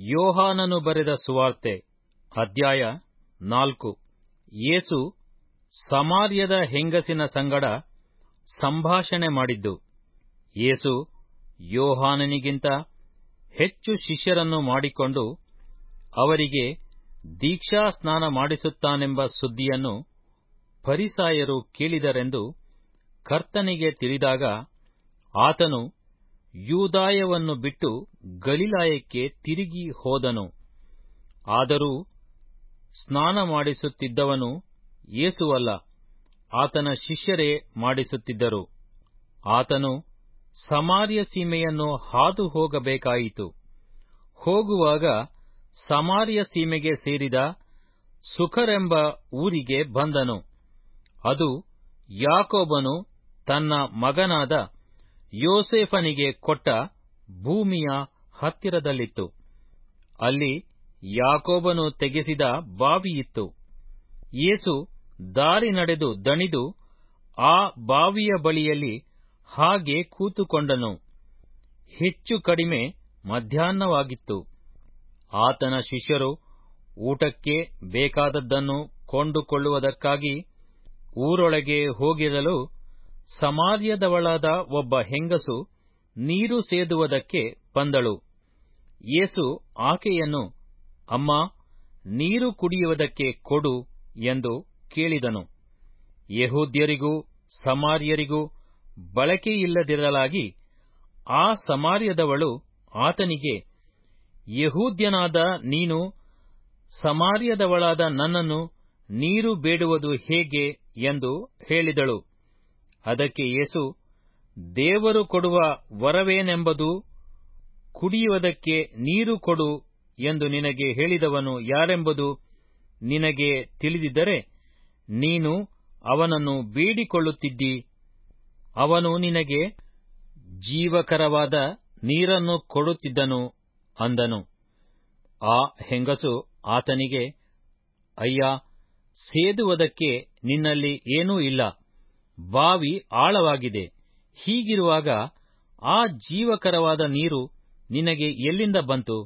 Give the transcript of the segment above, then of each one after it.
ಯೋಹಾನನು ಬರೆದ ಸುವಾರ್ತೆ, ಅಧ್ಯಾಯ ನಾಲ್ಕು. ಯೇಸು ಸಮಾರ್ಯದ ಹೆಂಗಸಿನ ಸಂಗಡ ಸಂಭಾಷಣೆ ಮಾಡಿದ್ದು, ಯೇಸು ಯೋಹಾನನಿಗಿಂತ ಹೆಚ್ಚು ಶಿಷ್ಯರನ್ನು ಮಾಡಿಕೊಂಡು ಅವರಿಗೆ ದೀಕ್ಷಾ ಸ್ನಾನ ಮಾಡಿಸುತ್ತಾನೆಂಬ ಸುದ್ದಿಯನ್ನು ಪರಿಸಾಯರು ಕೇಳಿದರೆಂದು ಕರ್ತನಿಗೆ ತಿಳಿದಾಗ ಆತನು ಯೂದಾಯವನ್ನು ಬಿಟ್ಟು ಗಲಿಲಾಯಕ್ಕೆ ತಿರುಗಿ ಹೋದನು. ಆದರೂ ಸ್ನಾನ ಮಾಡಿಸುತ್ತಿದ್ದವನು ಯೇಸುವಲ್ಲ, ಆತನ ಶಿಷ್ಯರೇ ಮಾಡಿಸುತ್ತಿದ್ದರು. ಆತನು ಸಮಾರ್ಯ ಸೀಮೆಯನ್ನು ಹಾದು ಹೋಗಬೇಕಾಯಿತು. ಹೋಗುವಾಗ ಸಮಾರ್ಯ ಸೀಮೆಗೆ ಸೇರಿದ ಸುಖರೆಂಬ ಊರಿಗೆ ಬಂದನು. ಅದು ಯಾಕೋಬನು ತನ್ನ ಮಗನಾದ ಯೋಸೇಫನಿಗೆ ಕೊಟ್ಟ ಭೂಮಿಯ ಹತ್ತಿರದಲ್ಲಿತ್ತು. ಅಲ್ಲಿ ಯಾಕೋಬನು ತೆಗೆಸಿದ ಬಾವಿಯಿತ್ತು. ಯೇಸು ದಾರಿ ನಡೆದು ದಣಿದು ಆ ಬಾವಿಯ ಬಳಿಯಲ್ಲಿ ಹಾಗೆ ಕೂತುಕೊಂಡನು. ಹೆಚ್ಚು ಕಡಿಮೆ ಮಧ್ಯಾಹ್ನವಾಗಿತ್ತು. ಆತನ ಶಿಷ್ಯರು ಊಟಕ್ಕೆ ಬೇಕಾದದ್ದನ್ನು ಕೊಂಡುಕೊಳ್ಳುವುದಕ್ಕಾಗಿ ಊರೊಳಗೆ ಹೋಗಿರಲು ಸಮಾರ್ಯದವಳಾದ ಒಬ್ಬ ಹೆಂಗಸು ನೀರು ಸೇದುವುದಕ್ಕೆ ಬಂದಳು. ಯೇಸು ಆಕೆಯನ್ನು, ಅಮ್ಮ, ನೀರು ಕುಡಿಯುವುದಕ್ಕೆ ಕೊಡು ಎಂದು ಕೇಳಿದನು. ಯಹೂದ್ಯರಿಗೂ, ಸಮಾರ್ಯರಿಗೂ ಬಳಕೆಯಿಲ್ಲದಿರಲಾಗಿ ಆ ಸಮಾರ್ಯದವಳು ಆತನಿಗೆ, ಯಹೂದ್ಯನಾದ ನೀನು, ಸಮಾರ್ಯದವಳಾದ ನನ್ನನ್ನು ನೀರು ಬೇಡುವುದು ಹೇಗೆ? ಎಂದು ಹೇಳಿದಳು. ಅದಕ್ಕೆ ಯೇಸು, ದೇವರು ಕೊಡುವ ವರವೇನೆಂಬುದು ಕುಡಿಯುವುದಕ್ಕೆ ನೀರು ಕೊಡು ಎಂದು ನಿನಗೆ ಹೇಳಿದವನು ಯಾರೆಂಬುದು ನಿನಗೆ ತಿಳಿದಿದ್ದರೆ ನೀನು ಅವನನ್ನು ಬೇಡಿಕೊಳ್ಳುತ್ತಿದ್ದಿ. ಅವನು ನಿನಗೆ ಜೀವಕರವಾದ ನೀರನ್ನು ಕೊಡುತ್ತಿದ್ದನು ಅಂದನು. ಆ ಹೆಂಗಸು ಆತನಿಗೆ, ಅಯ್ಯ, ಸೇದುವುದಕ್ಕೆ ನಿನ್ನಲ್ಲಿ ಏನೂ ಇಲ್ಲ. ಬಾವಿ ಆಳವಾಗಿದೆ. ಹೀಗಿರುವಾಗ ಆ ಜೀವಕರವಾದ ನೀರು ನಿನಗೆ ಎಲ್ಲಿಂದ ಬಂತು?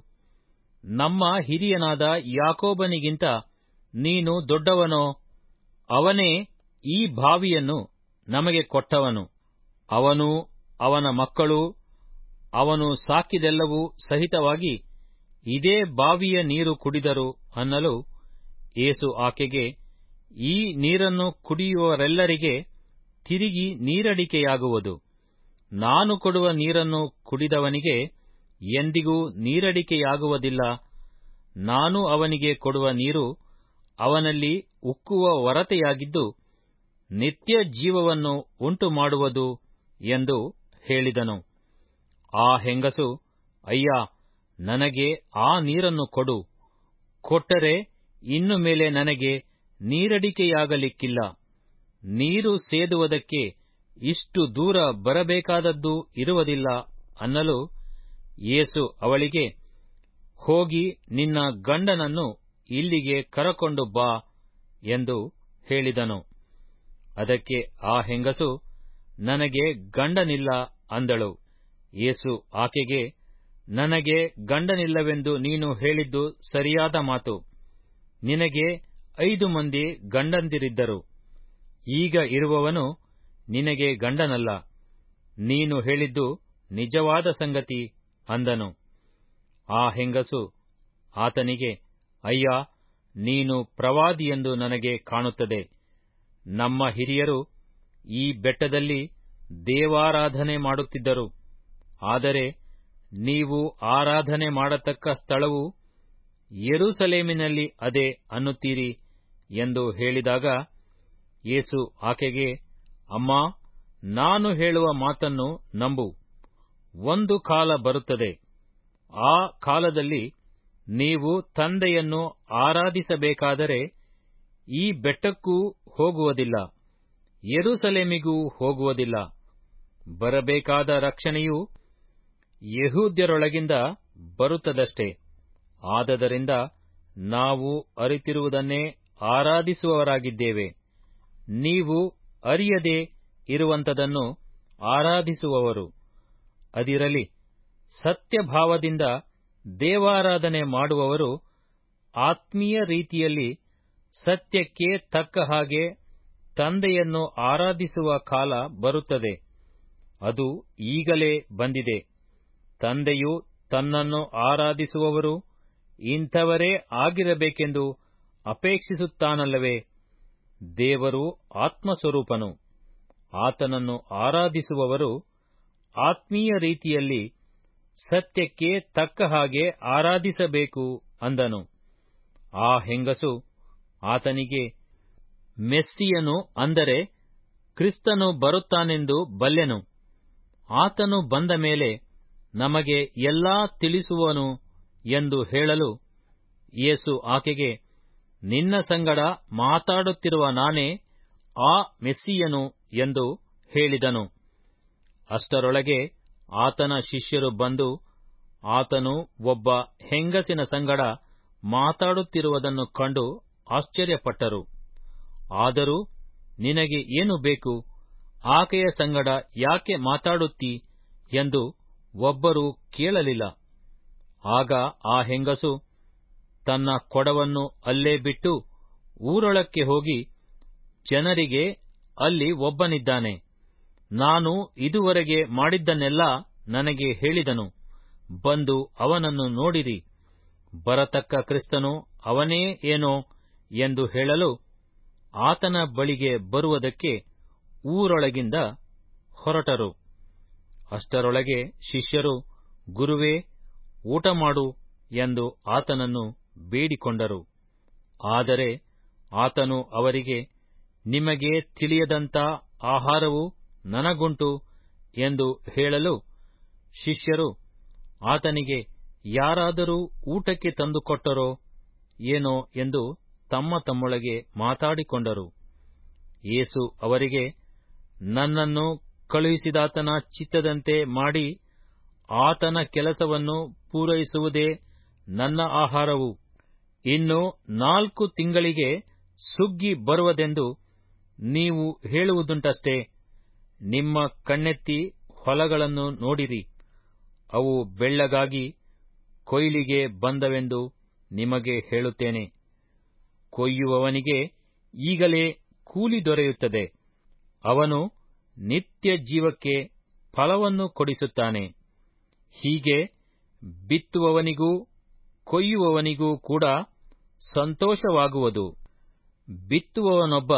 ನಮ್ಮ ಹಿರಿಯನಾದ ಯಾಕೋಬನಿಗಿಂತ ನೀನು ದೊಡ್ಡವನೋ? ಅವನೇ ಈ ಬಾವಿಯನ್ನು ನಮಗೆ ಕೊಟ್ಟವನು. ಅವನು ಅವನ ಮಕ್ಕಳು ಅವನು ಸಾಕಿದೆಲ್ಲವೂ ಸಹಿತವಾಗಿ ಇದೇ ಬಾವಿಯ ನೀರು ಕುಡಿದರು ಅನ್ನಲು ಏಸು ಆಕೆಗೆ, ಈ ನೀರನ್ನು ಕುಡಿಯುವವರೆಲ್ಲರಿಗೆ ತಿರುಗಿ ನೀರಡಿಕೆಯಾಗುವುದು. ನಾನು ಕೊಡುವ ನೀರನ್ನು ಕುಡಿದವನಿಗೆ ಎಂದಿಗೂ ನೀರಡಿಕೆಯಾಗುವುದಿಲ್ಲ. ನಾನು ಅವನಿಗೆ ಕೊಡುವ ನೀರು ಅವನಲ್ಲಿ ಉಕ್ಕುವ ಒರತೆಯಾಗಿದ್ದು ನಿತ್ಯ ಜೀವವನ್ನು ಉಂಟು ಮಾಡುವುದು ಎಂದು ಹೇಳಿದನು. ಆ ಹೆಂಗಸು, ಅಯ್ಯ, ನನಗೆ ಆ ನೀರನ್ನು ಕೊಡು. ಕೊಟ್ಟರೆ ಇನ್ನು ಮೇಲೆ ನನಗೆ ನೀರಡಿಕೆಯಾಗಲಿಕ್ಕಿಲ್ಲ. ನೀರು ಸೇದುವುದಕ್ಕೆ ಇಷ್ಟು ದೂರ ಬರಬೇಕಾದದ್ದು ಇರುವುದಿಲ್ಲ ಅನ್ನಲು ಯೇಸು ಅವಳಿಗೆ, ಹೋಗಿ ನಿನ್ನ ಗಂಡನನ್ನು ಇಲ್ಲಿಗೆ ಕರಕೊಂಡು ಬಾ ಎಂದು ಹೇಳಿದನು. ಅದಕ್ಕೆ ಆ ಹೆಂಗಸು, ನನಗೆ ಗಂಡನಿಲ್ಲ ಅಂದಳು. ಯೇಸು ಆಕೆಗೆ, ನನಗೆ ಗಂಡನಿಲ್ಲವೆಂದು ನೀನು ಹೇಳಿದ್ದು ಸರಿಯಾದ ಮಾತು. ನಿನಗೆ ಐದು ಮಂದಿ ಗಂಡಂದಿರಿದ್ದರು. ಈಗ ಇರುವವನು ನಿನಗೆ ಗಂಡನಲ್ಲ. ನೀನು ಹೇಳಿದ್ದು ನಿಜವಾದ ಸಂಗತಿ ಅಂದನು. ಆ ಹೆಂಗಸು ಆತನಿಗೆ, ಅಯ್ಯ, ನೀನು ಪ್ರವಾದಿಯೆಂದು ನನಗೆ ಕಾಣುತ್ತದೆ. ನಮ್ಮ ಹಿರಿಯರು ಈ ಬೆಟ್ಟದಲ್ಲಿ ದೇವಾರಾಧನೆ ಮಾಡುತ್ತಿದ್ದರು. ಆದರೆ ನೀವು ಆರಾಧನೆ ಮಾಡತಕ್ಕ ಸ್ಥಳವು ಯೆರೂಸಲೇಮಿನಲ್ಲಿ ಅದೇ ಅನ್ನುತ್ತೀರಿ ಎಂದು ಹೇಳಿದಾಗ ಯೇಸು ಆಕೆಗೆ, ಅಮ್ಮ, ನಾನು ಹೇಳುವ ಮಾತನ್ನು ನಂಬು. ಒಂದು ಕಾಲ ಬರುತ್ತದೆ. ಆ ಕಾಲದಲ್ಲಿ ನೀವು ತಂದೆಯನ್ನು ಆರಾಧಿಸಬೇಕಾದರೆ ಈ ಬೆಟ್ಟಕ್ಕೂ ಹೋಗುವುದಿಲ್ಲ, ಯೆರೂಸಲೇಮಿಗೂ ಹೋಗುವುದಿಲ್ಲ. ಬರಬೇಕಾದ ರಕ್ಷಣೆಯು ಯಹೂದ್ಯರೊಳಗಿಂದ ಬರುತ್ತದಷ್ಟೇ. ಆದದರಿಂದ ನಾವು ಅರಿತಿರುವುದನ್ನೇ ಆರಾಧಿಸುವವರಾಗಿದ್ದೇವೆ. ನೀವು ಅರಿಯದೇ ಇರುವಂಥದನ್ನು ಆರಾಧಿಸುವವರು. ಅದಿರಲಿ, ಸತ್ಯಭಾವದಿಂದ ದೇವಾರಾಧನೆ ಮಾಡುವವರು ಆತ್ಮೀಯ ರೀತಿಯಲ್ಲಿ ಸತ್ಯಕ್ಕೆ ತಕ್ಕ ಹಾಗೆ ತಂದೆಯನ್ನು ಆರಾಧಿಸುವ ಕಾಲ ಬರುತ್ತದೆ. ಅದು ಈಗಲೇ ಬಂದಿದೆ. ತಂದೆಯು ತನ್ನನ್ನು ಆರಾಧಿಸುವವರು ಇಂಥವರೇ ಆಗಿರಬೇಕೆಂದು ಅಪೇಕ್ಷಿಸುತ್ತಾನಲ್ಲವೇ? ದೇವರು ಆತ್ಮಸ್ವರೂಪನು. ಆತನನ್ನು ಆರಾಧಿಸುವವರು ಆತ್ಮೀಯ ರೀತಿಯಲ್ಲಿ ಸತ್ಯಕ್ಕೆ ತಕ್ಕ ಹಾಗೆ ಆರಾಧಿಸಬೇಕು ಅಂದನು. ಆ ಹೆಂಗಸು ಆತನಿಗೆ, ಮೆಸ್ಸಿಯನು ಅಂದರೆ ಕ್ರಿಸ್ತನು ಬರುತ್ತಾನೆಂದು ಬಲ್ಲೆನು. ಆತನು ಬಂದ ಮೇಲೆ ನಮಗೆ ಎಲ್ಲಾ ತಿಳಿಸುವನು ಎಂದು ಹೇಳಲು ಯೇಸು ಆಕೆಗೆ ನಿನ್ನ ಸಂಗಡ ಮಾತಾಡುತ್ತಿರುವ ನಾನೇ ಆ ಮೆಸ್ಸಿಯನು ಎಂದು ಹೇಳಿದನು. ಅಷ್ಟರೊಳಗೆ ಆತನ ಶಿಷ್ಯರು ಬಂದು ಆತನು ಒಬ್ಬ ಹೆಂಗಸಿನ ಸಂಗಡ ಮಾತಾಡುತ್ತಿರುವುದನ್ನು ಕಂಡು ಆಶ್ಚರ್ಯಪಟ್ಟರು. ಆದರೂ ನಿನಗೆ ಏನು ಬೇಕು? ಆಕೆಯ ಸಂಗಡ ಯಾಕೆ ಮಾತಾಡುತ್ತಿ ಎಂದು ಒಬ್ಬರೂ ಕೇಳಲಿಲ್ಲ. ಆಗ ಆ ಹೆಂಗಸು ತನ್ನ ಕೊಡವನ್ನು ಅಲ್ಲೇ ಬಿಟ್ಟು ಊರೊಳಕ್ಕೆ ಹೋಗಿ ಜನರಿಗೆ ಅಲ್ಲಿ ಒಬ್ಬನಿದ್ದಾನೆ. ನಾನು ಇದುವರೆಗೆ ಮಾಡಿದ್ದನ್ನೆಲ್ಲ ನನಗೆ ಹೇಳಿದನು. ಬಂದು ಅವನನ್ನು ನೋಡಿರಿ. ಬರತಕ್ಕ ಕ್ರಿಸ್ತನು ಅವನೇ ಏನೋ ಎಂದು ಹೇಳಲು ಆತನ ಬಳಿಗೆ ಬರುವುದಕ್ಕೆ ಊರೊಳಗಿಂದ ಹೊರಟರು. ಅಷ್ಟರೊಳಗೆ ಶಿಷ್ಯರು, ಗುರುವೇ, ಊಟ ಮಾಡು ಎಂದು ಆತನನ್ನು ಬೇಡಿಕೊಂಡರು. ಆದರೆ ಆತನು ಅವರಿಗೆ, ನಿಮಗೆ ತಿಳಿಯದಂಥ ಆಹಾರವು ನನಗುಂಟು ಎಂದು ಹೇಳಲು ಶಿಷ್ಯರು, ಆತನಿಗೆ ಯಾರಾದರೂ ಊಟಕ್ಕೆ ತಂದುಕೊಟ್ಟರೋ ಏನೋ ಎಂದು ತಮ್ಮ ತಮ್ಮೊಳಗೆ ಮಾತಾಡಿಕೊಂಡರು. ಏಸು ಅವರಿಗೆ, ನನ್ನನ್ನು ಕಳುಹಿಸಿದಾತನ ಚಿತ್ತದಂತೆ ಮಾಡಿ, ಆತನ ಕೆಲಸವನ್ನು ಪೂರೈಸುವುದೇ ನನ್ನ ಆಹಾರವು. ಇನ್ನು ನಾಲ್ಕು ತಿಂಗಳಿಗೆ ಸುಗ್ಗಿ ಬರುವುದೆಂದು ನೀವು ಹೇಳುವುದುಂಟಷ್ಟೇ. ನಿಮ್ಮ ಕಣ್ಣೆತ್ತಿ ಹೊಲಗಳನ್ನು ನೋಡಿರಿ. ಅವು ಬೆಳ್ಳಗಾಗಿ ಕೊಯ್ಲಿಗೆ ಬಂದವೆಂದು ನಿಮಗೆ ಹೇಳುತ್ತೇನೆ. ಕೊಯ್ಯುವವನಿಗೆ ಈಗಲೇ ಕೂಲಿ ದೊರೆಯುತ್ತದೆ. ಅವನು ನಿತ್ಯ ಜೀವಕ್ಕೆ ಫಲವನ್ನು ಕೊಡಿಸುತ್ತಾನೆ. ಹೀಗೆ ಬಿತ್ತುವವನಿಗೂ ಕೊಯ್ಯುವವನಿಗೂ ಕೂಡ ಸಂತೋಷವಾಗುವುದು. ಬಿತ್ತುವವನೊಬ್ಬ,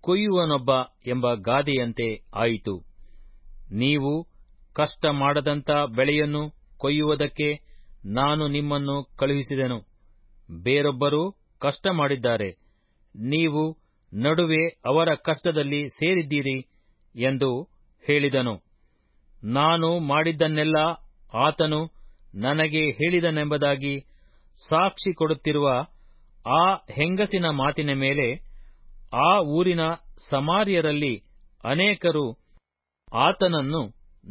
ಕೊಯ್ಯುವನೊಬ್ಬ ಎಂಬ ಗಾದೆಯಂತೆ ಆಯಿತು. ನೀವು ಕಷ್ಟ ಮಾಡದಂತ ಬೆಳೆಯನ್ನು ಕೊಯ್ಯುವುದಕ್ಕೆ ನಾನು ನಿಮ್ಮನ್ನು ಕಳುಹಿಸಿದೆನು. ಬೇರೊಬ್ಬರು ಕಷ್ಟ ಮಾಡಿದ್ದಾರೆ. ನೀವು ನಡುವೆ ಅವರ ಕಷ್ಟದಲ್ಲಿ ಸೇರಿದ್ದೀರಿ ಎಂದು ಹೇಳಿದನು. ನಾನು ಮಾಡಿದ್ದನ್ನೆಲ್ಲ ಆತನು ನನಗೆ ಹೇಳಿದನೆಂಬುದಾಗಿ ಸಾಕ್ಷಿ ಕೊಡುತ್ತಿರುವ ಆ ಹೆಂಗಸಿನ ಮಾತಿನ ಮೇಲೆ ಆ ಊರಿನ ಸಮಾರ್ಯರಲ್ಲಿ ಅನೇಕರು ಆತನನ್ನು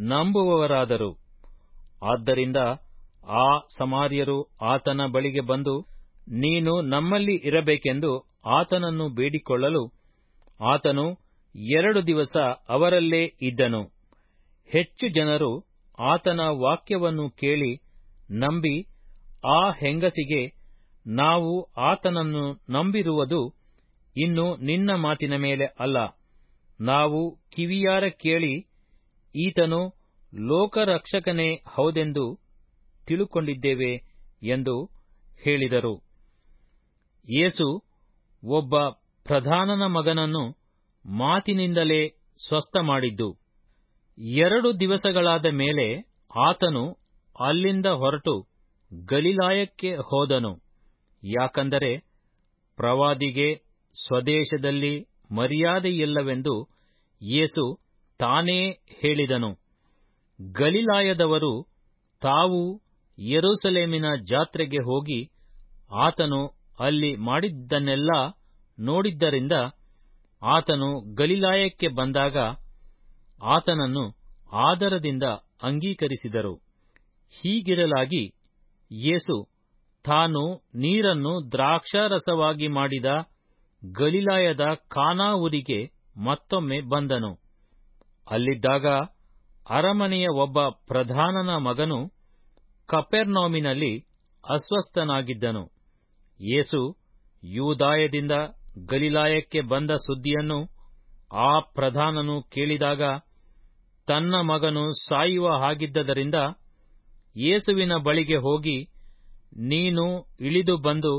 ನಂಬುವವರಾದರು. ಆದ್ದರಿಂದ ಆ ಸಮಾರ್ಯರು ಆತನ ಬಳಿಗೆ ಬಂದು, ನೀನು ನಮ್ಮಲ್ಲಿ ಇರಬೇಕೆಂದು ಆತನನ್ನು ಬೇಡಿಕೊಳ್ಳಲು ಆತನು ಎರಡು ದಿವಸ ಅವರಲ್ಲೇ ಇದ್ದನು. ಹೆಚ್ಚು ಜನರು ಆತನ ವಾಕ್ಯವನ್ನು ಕೇಳಿ ನಂಬಿ ಆ ಹೆಂಗಸಿಗೆ ನಾವು ಆತನನ್ನು ನಂಬಿರುವುದು ಇನ್ನು ನಿನ್ನ ಮಾತಿನ ಮೇಲೆ ಅಲ್ಲ. ನಾವು ಕಿವಿಯಾರ ಕೇಳಿ ಈತನು ಲೋಕರಕ್ಷಕನೇ ಹೌದೆಂದು ತಿಳುಕೊಂಡಿದ್ದೇವೆ ಎಂದು ಹೇಳಿದರು. ಯೇಸು ಒಬ್ಬ ಪ್ರಧಾನನ ಮಗನನ್ನು ಮಾತಿನಿಂದಲೇ ಸ್ವಸ್ಥ ಮಾಡಿದ್ದು. ಎರಡು ದಿವಸಗಳಾದ ಮೇಲೆ ಆತನು ಅಲ್ಲಿಂದ ಹೊರಟು ಗಲಿಲಾಯಕ್ಕೆ ಹೋದನು. ಯಾಕಂದರೆ ಪ್ರವಾದಿಗೆ ಸ್ವದೇಶದಲ್ಲಿ ಮರ್ಯಾದೆಯಿಲ್ಲವೆಂದು ಯೇಸು ತಾನೇ ಹೇಳಿದನು. ಗಲಿಲಾಯದವರು ತಾವು ಯೆರೂಸಲೇಮಿನ ಜಾತ್ರೆಗೆ ಹೋಗಿ ಆತನು ಅಲ್ಲಿ ಮಾಡಿದ್ದನ್ನೆಲ್ಲ ನೋಡಿದ್ದರಿಂದ ಆತನು ಗಲಿಲಾಯಕ್ಕೆ ಬಂದಾಗ ಆತನನ್ನು ಆದರದಿಂದ ಅಂಗೀಕರಿಸಿದರು. ಹೀಗಿರಲಾಗಿ ಯೇಸು, ತಾನು ನೀರನ್ನು ದ್ರಾಕ್ಷಾರಸವಾಗಿ ಮಾಡಿದ ಗಲಿಲಾಯದ ಕಾನಾ ಊರಿಗೆ ಮತ್ತೊಮ್ಮೆ ಬಂದನು. ಅಲ್ಲಿದ್ದಾಗ ಅರಮನೆಯ ಒಬ್ಬ ಪ್ರಧಾನನ ಮಗನು ಕಪೆರ್ನೌಮಿನಲ್ಲಿ ಅಸ್ವಸ್ಥನಾಗಿದ್ದನು. ಯೇಸು ಯೂದಾಯದಿಂದ ಗಲಿಲಾಯಕ್ಕೆ ಬಂದ ಸುದ್ದಿಯನ್ನು ಆ ಪ್ರಧಾನನು ಕೇಳಿದಾಗ, ತನ್ನ ಮಗನು ಸಾಯುವ ಹಾಗಿದ್ದರಿಂದ ಯೇಸುವಿನ ಬಳಿಗೆ ಹೋಗಿ, ನೀನು ಇಳಿದು ಬಂದು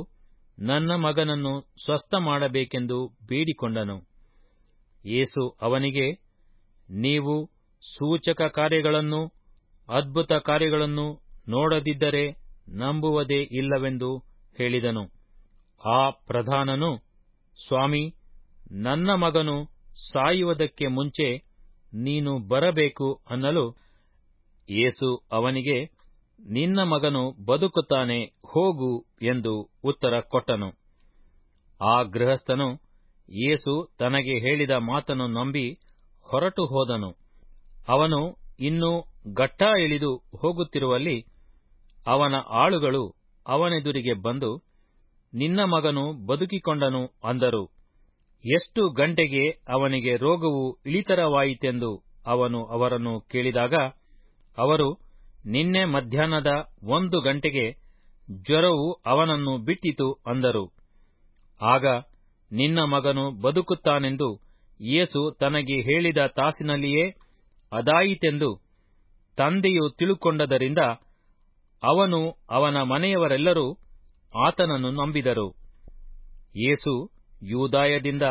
ನನ್ನ ಮಗನನ್ನು ಸ್ವಸ್ಥ ಮಾಡಬೇಕೆಂದು ಬೇಡಿಕೊಂಡನು. ಯೇಸು ಅವನಿಗೆ, ನೀವು ಸೂಚಕ ಕಾರ್ಯಗಳನ್ನು, ಅದ್ಭುತ ಕಾರ್ಯಗಳನ್ನು ನೋಡದಿದ್ದರೆ ನಂಬುವುದೇ ಇಲ್ಲವೆಂದು ಹೇಳಿದನು. ಆ ಪ್ರಧಾನನು, ಸ್ವಾಮಿ, ನನ್ನ ಮಗನು ಸಾಯುವುದಕ್ಕೆ ಮುಂಚೆ ನೀನು ಬರಬೇಕು ಅನ್ನಲು ಯೇಸು ಅವನಿಗೆ ನಿನ್ನ ಮಗನು ಬದುಕುತ್ತಾನೆ, ಹೋಗು ಎಂದು ಉತ್ತರ ಕೊಟ್ಟನು. ಆ ಗೃಹಸ್ಥನು ಯೇಸು ತನಗೆ ಹೇಳಿದ ಮಾತನ್ನು ನಂಬಿ ಹೊರಟು ಹೋದನು. ಅವನು ಇನ್ನೂ ಘಟ್ಟ ಇಳಿದು ಹೋಗುತ್ತಿರುವಲ್ಲಿ ಅವನ ಆಳುಗಳು ಅವನೆದುರಿಗೆ ಬಂದು, ನಿನ್ನ ಮಗನು ಬದುಕಿಕೊಂಡನು ಅಂದರು. ಎಷ್ಟು ಗಂಟೆಗೆ ಅವನಿಗೆ ರೋಗವು ಇಳಿತರವಾಯಿತೆಂದು ಅವನು ಅವರನ್ನು ಕೇಳಿದಾಗ ಅವರು ನಿನ್ನೆ ಮಧ್ಯಾಹ್ನದ ಒಂದು ಗಂಟೆಗೆ ಜ್ವರವು ಅವನನ್ನು ಬಿಟ್ಟಿತು ಅಂದರು. ಆಗ ನಿನ್ನ ಮಗನು ಬದುಕುತ್ತಾನೆಂದು ಯೇಸು ತನಗೆ ಹೇಳಿದ ತಾಸಿನಲ್ಲಿಯೇ ಅದಾಯಿತೆಂದು ತಂದೆಯು ತಿಳುಕೊಂಡದರಿಂದ ಅವನು ಅವನ ಮನೆಯವರೆಲ್ಲರೂ ಆತನನ್ನು ನಂಬಿದರು. ಯೇಸು ಯೂದಾಯದಿಂದ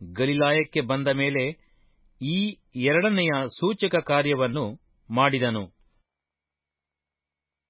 ಗಲಿಲಾಯಕ್ಕೆ ಬಂದ ಮೇಲೆ ಈ ಎರಡನೆಯ ಸೂಚಕ ಕಾರ್ಯವನ್ನು ಮಾಡಿದನು.